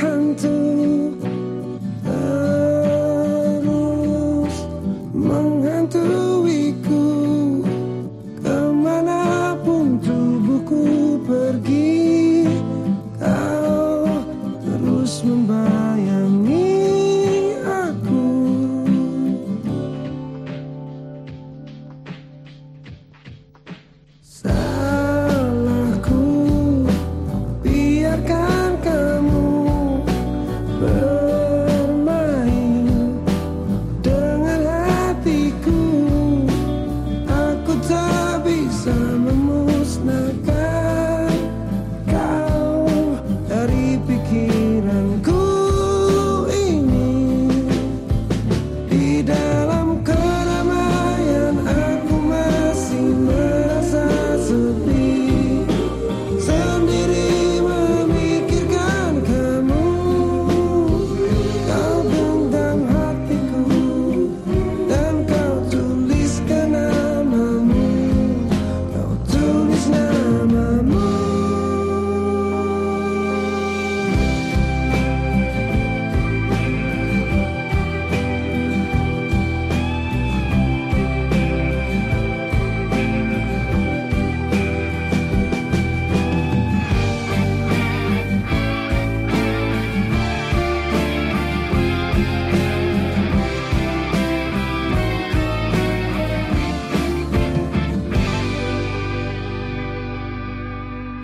hantu.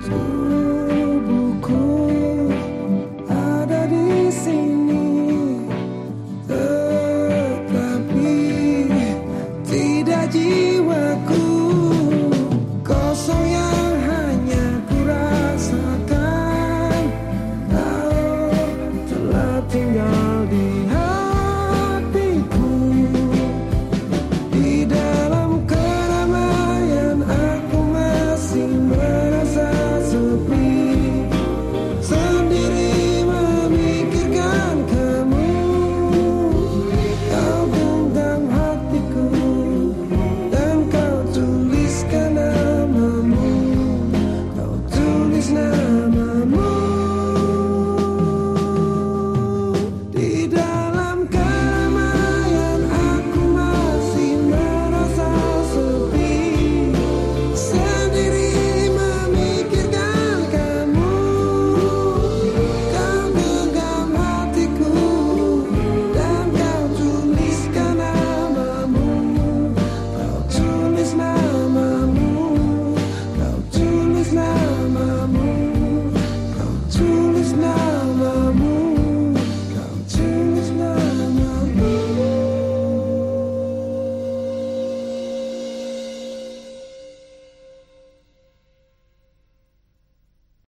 So